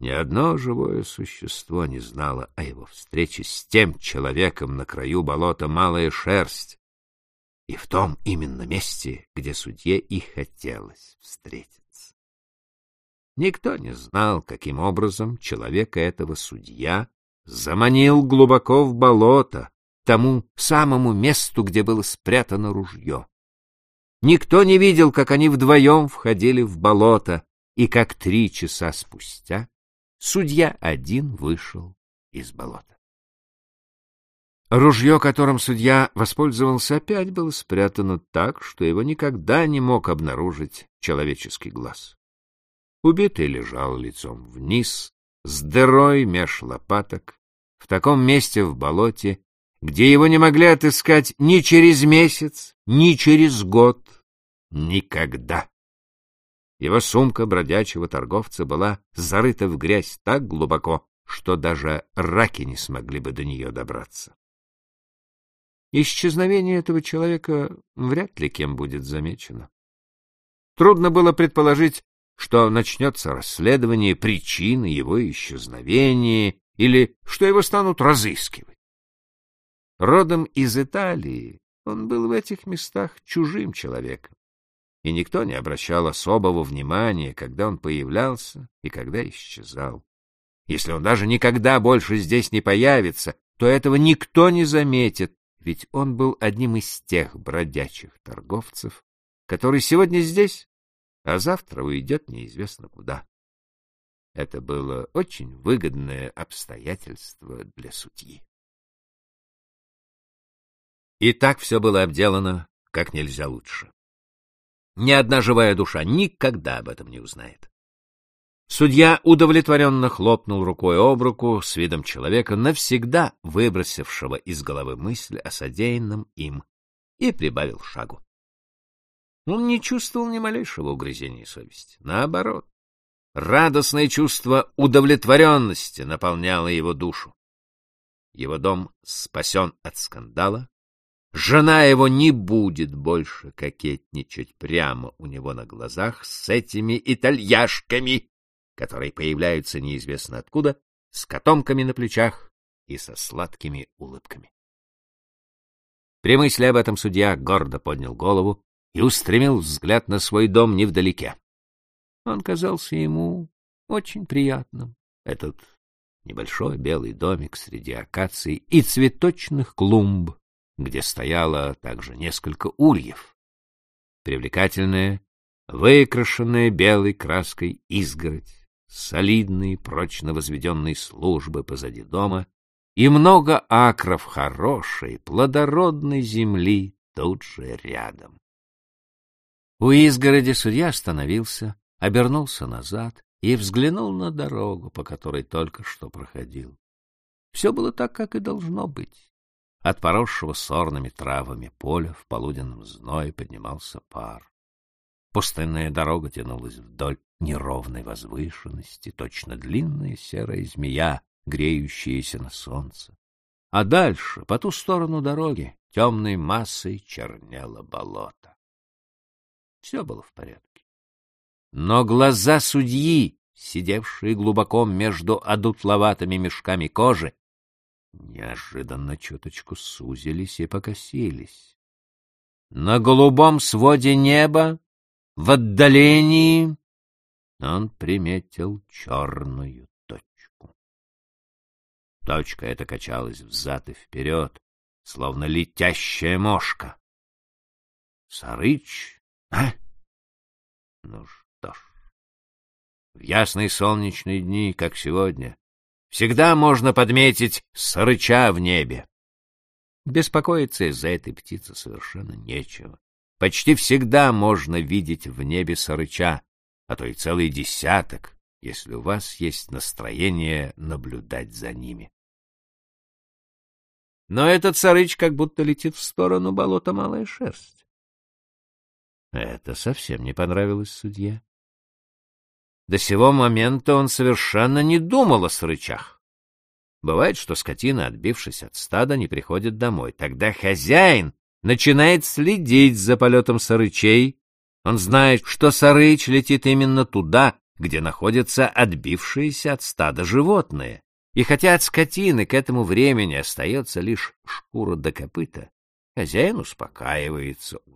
Ни одно живое существо не знало о его встрече с тем человеком на краю болота Малая Шерсть, и в том именно месте, где судье и хотелось встретиться. Никто не знал, каким образом человека этого судья заманил глубоко в болото, тому самому месту, где было спрятано ружье. Никто не видел, как они вдвоем входили в болото, и как три часа спустя судья один вышел из болота. Ружье, которым судья воспользовался, опять было спрятано так, что его никогда не мог обнаружить человеческий глаз. Убитый лежал лицом вниз, с дырой меж лопаток, в таком месте в болоте, где его не могли отыскать ни через месяц, ни через год, никогда. Его сумка бродячего торговца была зарыта в грязь так глубоко, что даже раки не смогли бы до нее добраться. Исчезновение этого человека вряд ли кем будет замечено. Трудно было предположить, что начнется расследование причины его исчезновения или что его станут разыскивать. Родом из Италии он был в этих местах чужим человеком и никто не обращал особого внимания, когда он появлялся и когда исчезал. Если он даже никогда больше здесь не появится, то этого никто не заметит, ведь он был одним из тех бродячих торговцев, который сегодня здесь, а завтра уйдет неизвестно куда. Это было очень выгодное обстоятельство для судьи. И так все было обделано как нельзя лучше. Ни одна живая душа никогда об этом не узнает. Судья удовлетворенно хлопнул рукой об руку с видом человека, навсегда выбросившего из головы мысль о содеянном им, и прибавил шагу. Он не чувствовал ни малейшего угрызения совести. Наоборот, радостное чувство удовлетворенности наполняло его душу. Его дом спасен от скандала, Жена его не будет больше кокетничать прямо у него на глазах с этими итальяшками, которые появляются неизвестно откуда, с котомками на плечах и со сладкими улыбками. При мысли об этом судья гордо поднял голову и устремил взгляд на свой дом невдалеке. Он казался ему очень приятным, этот небольшой белый домик среди акаций и цветочных клумб, где стояло также несколько ульев. Привлекательная, выкрашенная белой краской изгородь, солидные, прочно возведенные службы позади дома и много акров хорошей, плодородной земли тут же рядом. У изгороди судья остановился, обернулся назад и взглянул на дорогу, по которой только что проходил. Все было так, как и должно быть. От поросшего сорными травами поля в полуденном зное поднимался пар. Пустынная дорога тянулась вдоль неровной возвышенности, точно длинная серая змея, греющаяся на солнце. А дальше, по ту сторону дороги, темной массой чернело болото. Все было в порядке. Но глаза судьи, сидевшие глубоко между одутловатыми мешками кожи, неожиданно чуточку сузились и покосились. На голубом своде неба, в отдалении, он приметил черную точку. Точка эта качалась взад и вперед, словно летящая мошка. Сарыч, а? Ну что ж, в ясные солнечные дни, как сегодня, Всегда можно подметить срыча в небе. Беспокоиться из-за этой птицы совершенно нечего. Почти всегда можно видеть в небе сарыча, а то и целый десяток, если у вас есть настроение наблюдать за ними. Но этот сарыч как будто летит в сторону болота Малая Шерсть. Это совсем не понравилось судье. До сего момента он совершенно не думал о срычах. Бывает, что скотина, отбившись от стада, не приходит домой. Тогда хозяин начинает следить за полетом сарычей. Он знает, что сарыч летит именно туда, где находятся отбившиеся от стада животные. И хотя от скотины к этому времени остается лишь шкура до копыта, хозяин успокаивается,